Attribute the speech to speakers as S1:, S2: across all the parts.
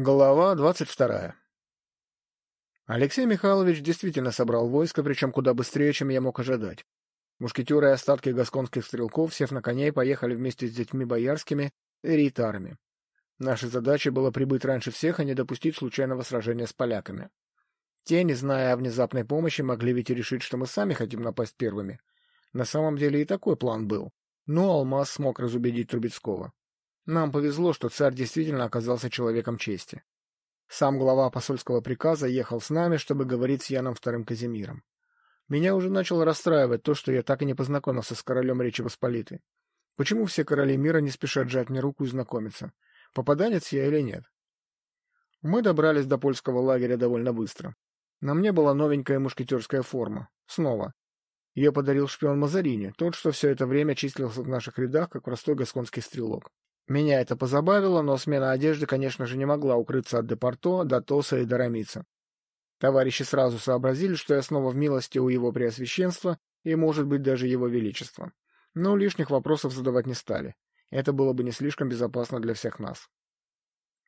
S1: Глава двадцать вторая Алексей Михайлович действительно собрал войско, причем куда быстрее, чем я мог ожидать. Мушкетеры и остатки гасконских стрелков, сев на коней, поехали вместе с детьми боярскими и рейтарами. Нашей задачей было прибыть раньше всех и не допустить случайного сражения с поляками. Те, не зная о внезапной помощи, могли ведь и решить, что мы сами хотим напасть первыми. На самом деле и такой план был. Но Алмаз смог разубедить Трубецкого. Нам повезло, что царь действительно оказался человеком чести. Сам глава посольского приказа ехал с нами, чтобы говорить с Яном II Казимиром. Меня уже начало расстраивать то, что я так и не познакомился с королем Речи Посполитой. Почему все короли мира не спешат жать мне руку и знакомиться? Попаданец я или нет? Мы добрались до польского лагеря довольно быстро. На мне была новенькая мушкетерская форма. Снова. Ее подарил шпион Мазарини, тот, что все это время числился в наших рядах, как простой гасконский стрелок. Меня это позабавило, но смена одежды, конечно же, не могла укрыться от Депорто, Датоса и Дорамица. Товарищи сразу сообразили, что я снова в милости у его преосвященства и, может быть, даже его величества. Но лишних вопросов задавать не стали. Это было бы не слишком безопасно для всех нас.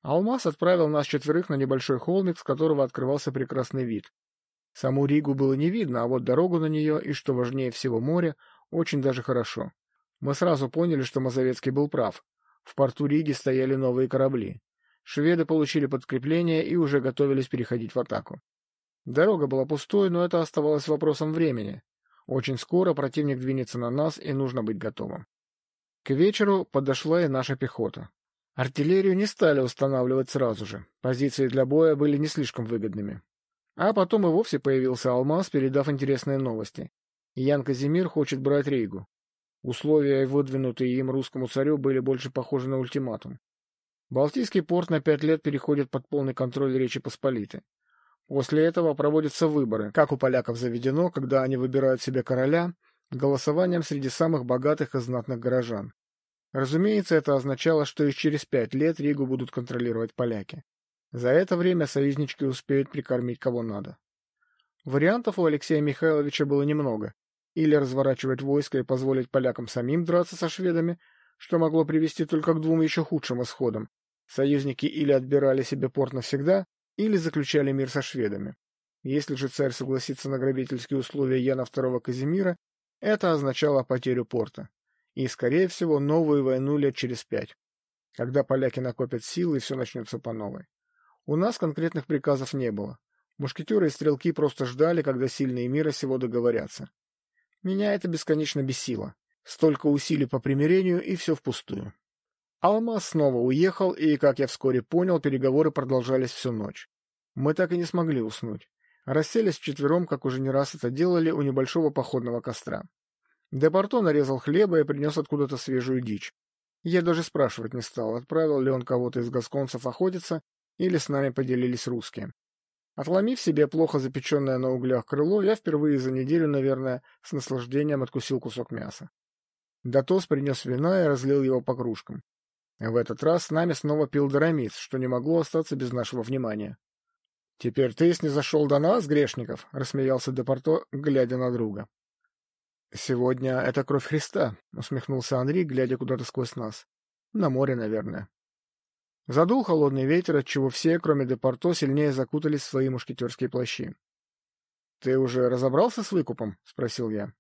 S1: Алмаз отправил нас четверых на небольшой холмик, с которого открывался прекрасный вид. Саму Ригу было не видно, а вот дорогу на нее и, что важнее всего, море, очень даже хорошо. Мы сразу поняли, что Мазовецкий был прав. В порту Риги стояли новые корабли. Шведы получили подкрепление и уже готовились переходить в атаку. Дорога была пустой, но это оставалось вопросом времени. Очень скоро противник двинется на нас, и нужно быть готовым. К вечеру подошла и наша пехота. Артиллерию не стали устанавливать сразу же. Позиции для боя были не слишком выгодными. А потом и вовсе появился Алмаз, передав интересные новости. Ян Казимир хочет брать Рейгу. Условия, выдвинутые им русскому царю, были больше похожи на ультиматум. Балтийский порт на пять лет переходит под полный контроль Речи Посполитой. После этого проводятся выборы, как у поляков заведено, когда они выбирают себе короля, голосованием среди самых богатых и знатных горожан. Разумеется, это означало, что и через пять лет Ригу будут контролировать поляки. За это время союзнички успеют прикормить кого надо. Вариантов у Алексея Михайловича было немного, или разворачивать войско и позволить полякам самим драться со шведами, что могло привести только к двум еще худшим исходам. Союзники или отбирали себе порт навсегда, или заключали мир со шведами. Если же царь согласится на грабительские условия Яна II Казимира, это означало потерю порта. И, скорее всего, новую войну лет через пять, когда поляки накопят силы и все начнется по новой. У нас конкретных приказов не было. Мушкетеры и стрелки просто ждали, когда сильные мира сего договорятся. Меня это бесконечно бесило. Столько усилий по примирению, и все впустую. Алмаз снова уехал, и, как я вскоре понял, переговоры продолжались всю ночь. Мы так и не смогли уснуть. Расселись вчетвером, как уже не раз это делали, у небольшого походного костра. Депорто нарезал хлеба и принес откуда-то свежую дичь. Я даже спрашивать не стал, отправил ли он кого-то из гасконцев охотиться, или с нами поделились русские. Отломив себе плохо запеченное на углях крыло, я впервые за неделю, наверное, с наслаждением откусил кусок мяса. Датос принес вина и разлил его по кружкам. В этот раз с нами снова пил Дорамис, что не могло остаться без нашего внимания. — Теперь ты снизошел до нас, грешников? — рассмеялся Депорто, глядя на друга. — Сегодня это кровь Христа, — усмехнулся Анри, глядя куда-то сквозь нас. — На море, наверное. Задул холодный ветер, отчего все, кроме Депорто, сильнее закутались в свои мушкетерские плащи. — Ты уже разобрался с выкупом? — спросил я.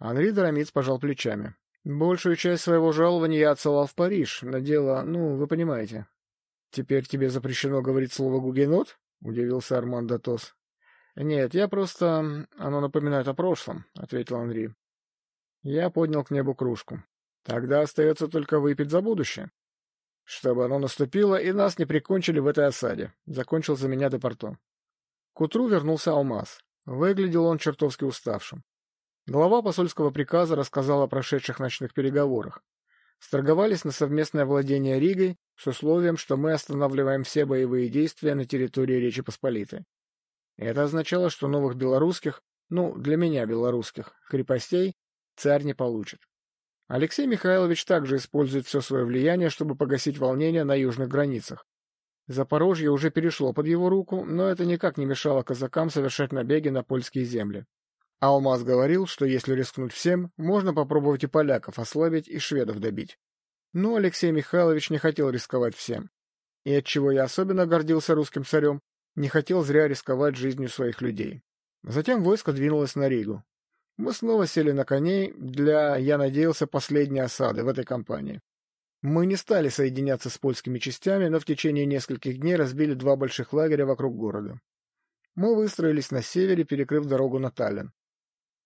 S1: Анри Дорамиц пожал плечами. — Большую часть своего жалования я отсылал в Париж, на дело, ну, вы понимаете. — Теперь тебе запрещено говорить слово «гугенот»? — удивился Арман Датос. — Нет, я просто... Оно напоминает о прошлом, — ответил Анри. Я поднял к небу кружку. — Тогда остается только выпить за будущее чтобы оно наступило и нас не прикончили в этой осаде. Закончил за меня Депорто. К утру вернулся Алмаз. Выглядел он чертовски уставшим. Глава посольского приказа рассказал о прошедших ночных переговорах. Сторговались на совместное владение Ригой с условием, что мы останавливаем все боевые действия на территории Речи Посполитой. Это означало, что новых белорусских, ну, для меня белорусских, крепостей царь не получит. Алексей Михайлович также использует все свое влияние, чтобы погасить волнения на южных границах. Запорожье уже перешло под его руку, но это никак не мешало казакам совершать набеги на польские земли. Алмаз говорил, что если рискнуть всем, можно попробовать и поляков ослабить, и шведов добить. Но Алексей Михайлович не хотел рисковать всем. и отчего я особенно гордился русским царем, не хотел зря рисковать жизнью своих людей. Затем войско двинулось на Ригу. Мы снова сели на коней для, я надеялся, последней осады в этой кампании. Мы не стали соединяться с польскими частями, но в течение нескольких дней разбили два больших лагеря вокруг города. Мы выстроились на севере, перекрыв дорогу на Таллин.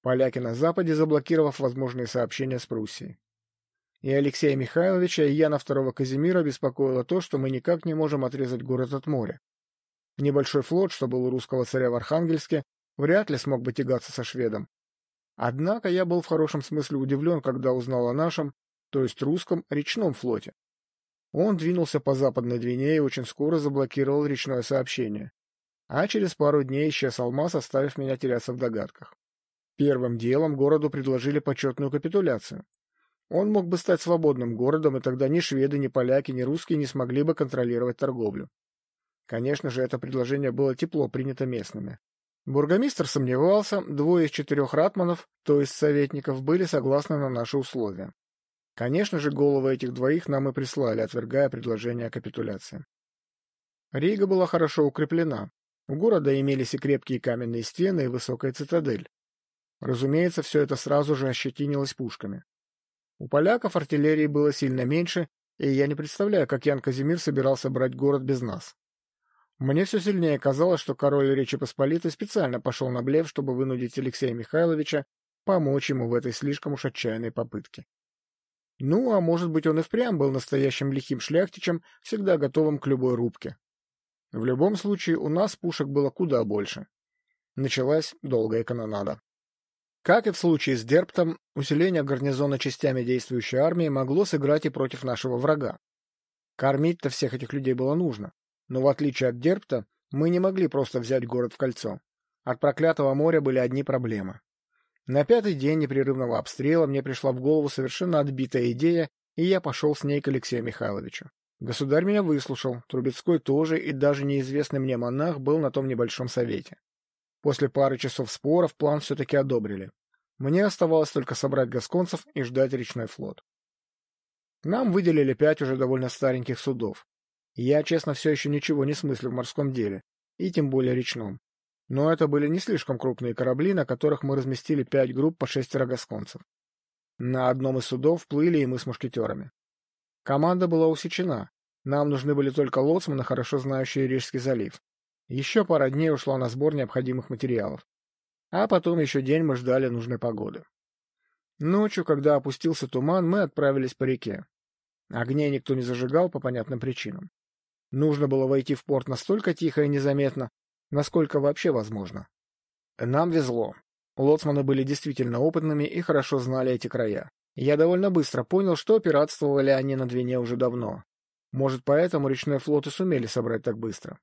S1: Поляки на западе, заблокировав возможные сообщения с Пруссией. И Алексея Михайловича, и Яна II Казимира беспокоило то, что мы никак не можем отрезать город от моря. Небольшой флот, что был у русского царя в Архангельске, вряд ли смог бы тягаться со шведом. Однако я был в хорошем смысле удивлен, когда узнал о нашем, то есть русском, речном флоте. Он двинулся по западной Двине и очень скоро заблокировал речное сообщение. А через пару дней исчез алмаз, оставив меня теряться в догадках. Первым делом городу предложили почетную капитуляцию. Он мог бы стать свободным городом, и тогда ни шведы, ни поляки, ни русские не смогли бы контролировать торговлю. Конечно же, это предложение было тепло принято местными. Бургомистр сомневался, двое из четырех ратманов, то есть советников, были согласны на наши условия. Конечно же, головы этих двоих нам и прислали, отвергая предложение о капитуляции. Рига была хорошо укреплена. У города имелись и крепкие каменные стены, и высокая цитадель. Разумеется, все это сразу же ощетинилось пушками. У поляков артиллерии было сильно меньше, и я не представляю, как Ян Казимир собирался брать город без нас. Мне все сильнее казалось, что король Речи Посполитой специально пошел на блеф, чтобы вынудить Алексея Михайловича помочь ему в этой слишком уж отчаянной попытке. Ну, а может быть, он и впрямь был настоящим лихим шляхтичем, всегда готовым к любой рубке. В любом случае, у нас пушек было куда больше. Началась долгая канонада. Как и в случае с Дерптом, усиление гарнизона частями действующей армии могло сыграть и против нашего врага. Кормить-то всех этих людей было нужно. Но в отличие от Дерпта, мы не могли просто взять город в кольцо. От проклятого моря были одни проблемы. На пятый день непрерывного обстрела мне пришла в голову совершенно отбитая идея, и я пошел с ней к Алексею Михайловичу. Государь меня выслушал, Трубецкой тоже, и даже неизвестный мне монах был на том небольшом совете. После пары часов споров план все-таки одобрили. Мне оставалось только собрать гасконцев и ждать речной флот. Нам выделили пять уже довольно стареньких судов. Я, честно, все еще ничего не смыслю в морском деле, и тем более речном. Но это были не слишком крупные корабли, на которых мы разместили пять групп по шестеро гасконцев. На одном из судов плыли и мы с мушкетерами. Команда была усечена. Нам нужны были только лоцманы, хорошо знающие Рижский залив. Еще пара дней ушла на сбор необходимых материалов. А потом еще день мы ждали нужной погоды. Ночью, когда опустился туман, мы отправились по реке. Огней никто не зажигал по понятным причинам. Нужно было войти в порт настолько тихо и незаметно, насколько вообще возможно. Нам везло. Лоцманы были действительно опытными и хорошо знали эти края. Я довольно быстро понял, что пиратствовали они на Двине уже давно. Может, поэтому речной флот и сумели собрать так быстро.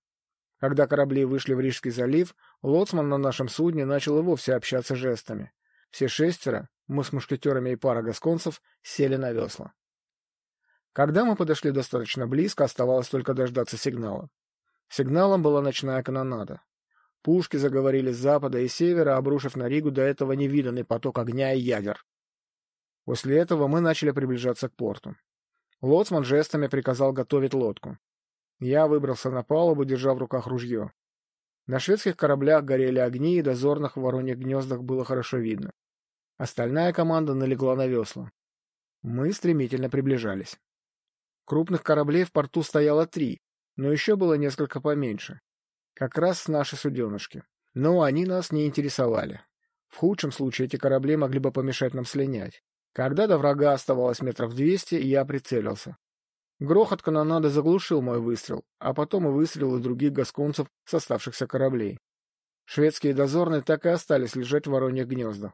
S1: Когда корабли вышли в Рижский залив, лоцман на нашем судне начал и вовсе общаться жестами. Все шестеро, мы с мушкетерами и пара гасконцев, сели на весла. Когда мы подошли достаточно близко, оставалось только дождаться сигнала. Сигналом была ночная канонада. Пушки заговорили с запада и севера, обрушив на Ригу до этого невиданный поток огня и ядер. После этого мы начали приближаться к порту. Лоцман жестами приказал готовить лодку. Я выбрался на палубу, держа в руках ружье. На шведских кораблях горели огни, и дозорных в вороньих гнездах было хорошо видно. Остальная команда налегла на весла. Мы стремительно приближались. Крупных кораблей в порту стояло три, но еще было несколько поменьше. Как раз наши суденышки. Но они нас не интересовали. В худшем случае эти корабли могли бы помешать нам слинять. Когда до врага оставалось метров двести, я прицелился. Грохот канонады заглушил мой выстрел, а потом и выстрелы других гасконцев с оставшихся кораблей. Шведские дозорные так и остались лежать в вороньих гнездах.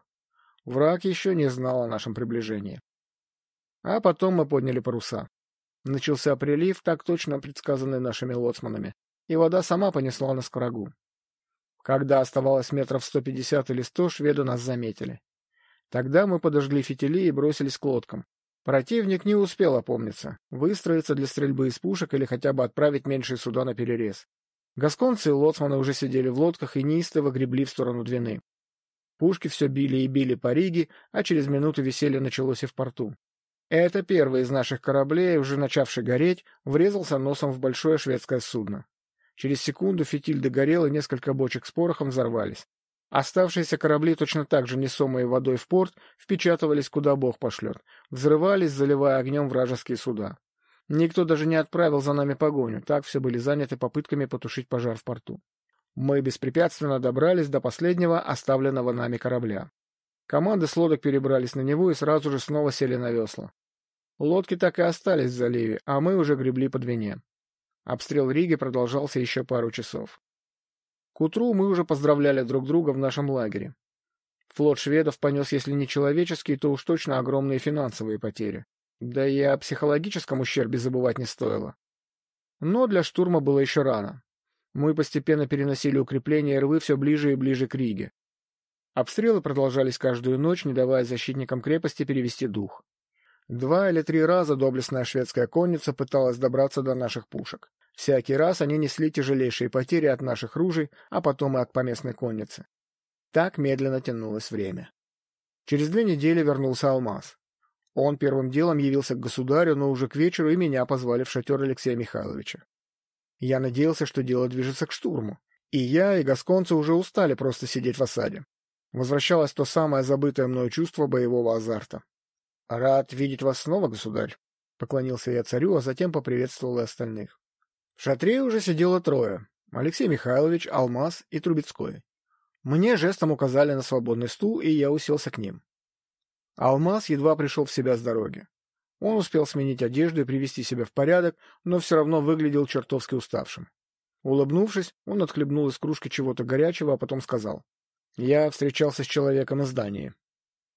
S1: Враг еще не знал о нашем приближении. А потом мы подняли паруса. Начался прилив, так точно предсказанный нашими лоцманами, и вода сама понесла нас к врагу. Когда оставалось метров сто пятьдесят или сто, шведы нас заметили. Тогда мы подожгли фитили и бросились к лодкам. Противник не успел опомниться, выстроиться для стрельбы из пушек или хотя бы отправить меньшие суда на перерез. Гасконцы и лоцманы уже сидели в лодках и неистово гребли в сторону Двины. Пушки все били и били по Риге, а через минуту веселье началось и в порту. Это первый из наших кораблей, уже начавший гореть, врезался носом в большое шведское судно. Через секунду фитиль догорел, и несколько бочек с порохом взорвались. Оставшиеся корабли, точно так же несомые водой в порт, впечатывались куда бог пошлет, взрывались, заливая огнем вражеские суда. Никто даже не отправил за нами погоню, так все были заняты попытками потушить пожар в порту. Мы беспрепятственно добрались до последнего оставленного нами корабля. Команды с лодок перебрались на него и сразу же снова сели на весла. Лодки так и остались в заливе, а мы уже гребли по двине. Обстрел Риги продолжался еще пару часов. К утру мы уже поздравляли друг друга в нашем лагере. Флот шведов понес, если не человеческие, то уж точно огромные финансовые потери. Да и о психологическом ущербе забывать не стоило. Но для штурма было еще рано. Мы постепенно переносили укрепления рвы все ближе и ближе к Риге. Обстрелы продолжались каждую ночь, не давая защитникам крепости перевести дух. Два или три раза доблестная шведская конница пыталась добраться до наших пушек. Всякий раз они несли тяжелейшие потери от наших ружей, а потом и от поместной конницы. Так медленно тянулось время. Через две недели вернулся Алмаз. Он первым делом явился к государю, но уже к вечеру и меня позвали в шатер Алексея Михайловича. Я надеялся, что дело движется к штурму. И я, и гасконцы уже устали просто сидеть в осаде. Возвращалось то самое забытое мною чувство боевого азарта. — Рад видеть вас снова, государь, — поклонился я царю, а затем поприветствовал и остальных. В шатре уже сидело трое — Алексей Михайлович, Алмаз и Трубецкой. Мне жестом указали на свободный стул, и я уселся к ним. Алмаз едва пришел в себя с дороги. Он успел сменить одежду и привести себя в порядок, но все равно выглядел чертовски уставшим. Улыбнувшись, он отхлебнул из кружки чего-то горячего, а потом сказал. Я встречался с человеком из здании.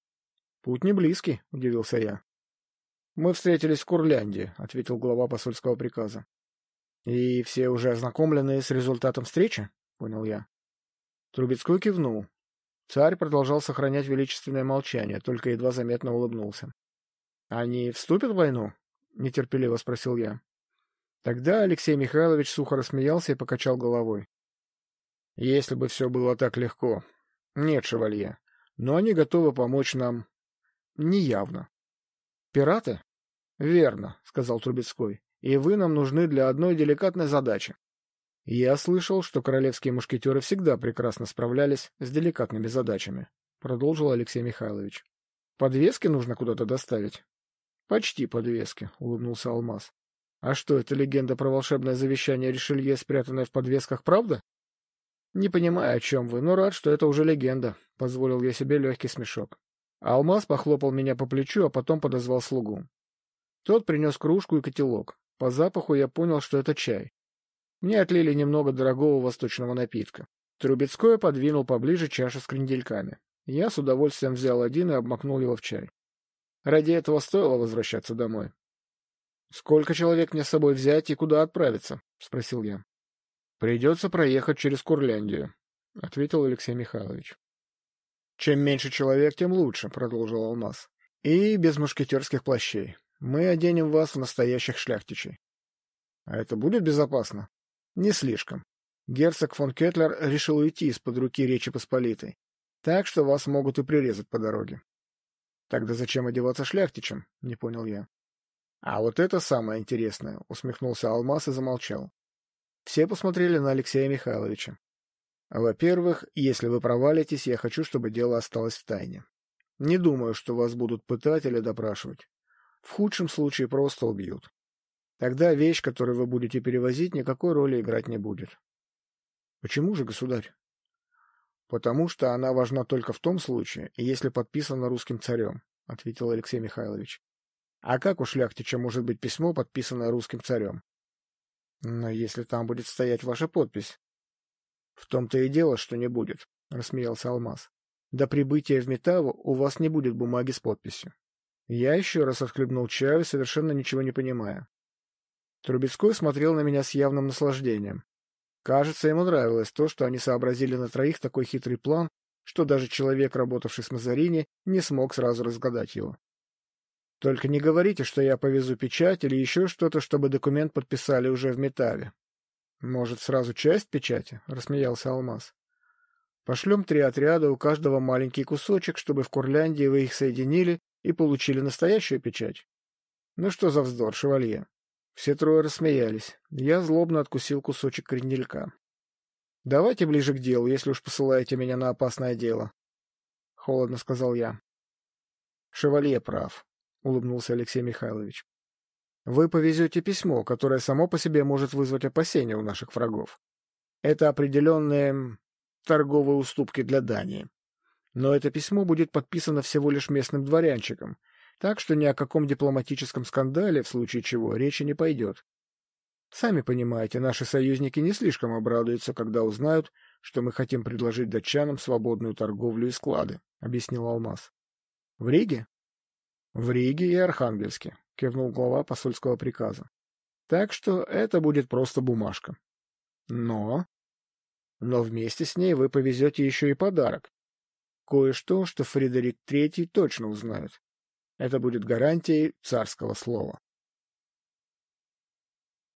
S1: — Путь не близкий, — удивился я. — Мы встретились в Курляндии, — ответил глава посольского приказа. — И все уже ознакомлены с результатом встречи? — понял я. Трубецкой кивнул. Царь продолжал сохранять величественное молчание, только едва заметно улыбнулся. — Они вступят в войну? — нетерпеливо спросил я. Тогда Алексей Михайлович сухо рассмеялся и покачал головой. — Если бы все было так легко, нет, шевалье, но они готовы помочь нам неявно. Пираты? Верно, сказал Трубецкой. И вы нам нужны для одной деликатной задачи. Я слышал, что королевские мушкетеры всегда прекрасно справлялись с деликатными задачами, продолжил Алексей Михайлович. Подвески нужно куда-то доставить. Почти подвески, улыбнулся Алмаз. А что, это легенда про волшебное завещание Ришелье, спрятанное в подвесках, правда? Не понимаю, о чем вы, но рад, что это уже легенда, — позволил я себе легкий смешок. Алмаз похлопал меня по плечу, а потом подозвал слугу. Тот принес кружку и котелок. По запаху я понял, что это чай. Мне отлили немного дорогого восточного напитка. Трубецкой подвинул поближе чашу с крендельками. Я с удовольствием взял один и обмакнул его в чай. Ради этого стоило возвращаться домой. — Сколько человек мне с собой взять и куда отправиться? — спросил я. Придется проехать через Курляндию, — ответил Алексей Михайлович. — Чем меньше человек, тем лучше, — продолжил Алмаз. — И без мушкетерских плащей. Мы оденем вас в настоящих шляхтичей. — А это будет безопасно? — Не слишком. Герцог фон Кетлер решил уйти из-под руки Речи Посполитой, так что вас могут и прирезать по дороге. — Тогда зачем одеваться шляхтичем? — не понял я. — А вот это самое интересное, — усмехнулся Алмаз и замолчал. Все посмотрели на Алексея Михайловича. Во-первых, если вы провалитесь, я хочу, чтобы дело осталось в тайне. Не думаю, что вас будут пытать или допрашивать. В худшем случае просто убьют. Тогда вещь, которую вы будете перевозить, никакой роли играть не будет. Почему же, государь? Потому что она важна только в том случае, если подписана русским царем, ответил Алексей Михайлович. А как у шляхтича может быть письмо, подписанное русским царем? Но если там будет стоять ваша подпись... — В том-то и дело, что не будет, — рассмеялся Алмаз. — До прибытия в Метаву у вас не будет бумаги с подписью. Я еще раз отхлебнул чаю, совершенно ничего не понимая. Трубецкой смотрел на меня с явным наслаждением. Кажется, ему нравилось то, что они сообразили на троих такой хитрый план, что даже человек, работавший с Мазарини, не смог сразу разгадать его. Только не говорите, что я повезу печать или еще что-то, чтобы документ подписали уже в Метаве. Может, сразу часть печати? — рассмеялся Алмаз. Пошлем три отряда, у каждого маленький кусочек, чтобы в Курляндии вы их соединили и получили настоящую печать. Ну что за вздор, шевалье? Все трое рассмеялись. Я злобно откусил кусочек кренделька. — Давайте ближе к делу, если уж посылаете меня на опасное дело. — холодно сказал я. — Шевалье прав, — улыбнулся Алексей Михайлович. — Вы повезете письмо, которое само по себе может вызвать опасения у наших врагов. Это определенные торговые уступки для Дании. Но это письмо будет подписано всего лишь местным дворянчиком, так что ни о каком дипломатическом скандале, в случае чего, речи не пойдет. Сами понимаете, наши союзники не слишком обрадуются, когда узнают, что мы хотим предложить датчанам свободную торговлю и склады, — объяснил Алмаз. — В Риге? — В Риге и Архангельске, — кивнул глава посольского приказа. — Так что это будет просто бумажка. Но... Но вместе с ней вы повезете еще и подарок. Кое-что, что Фредерик Третий точно узнает. Это будет гарантией царского слова.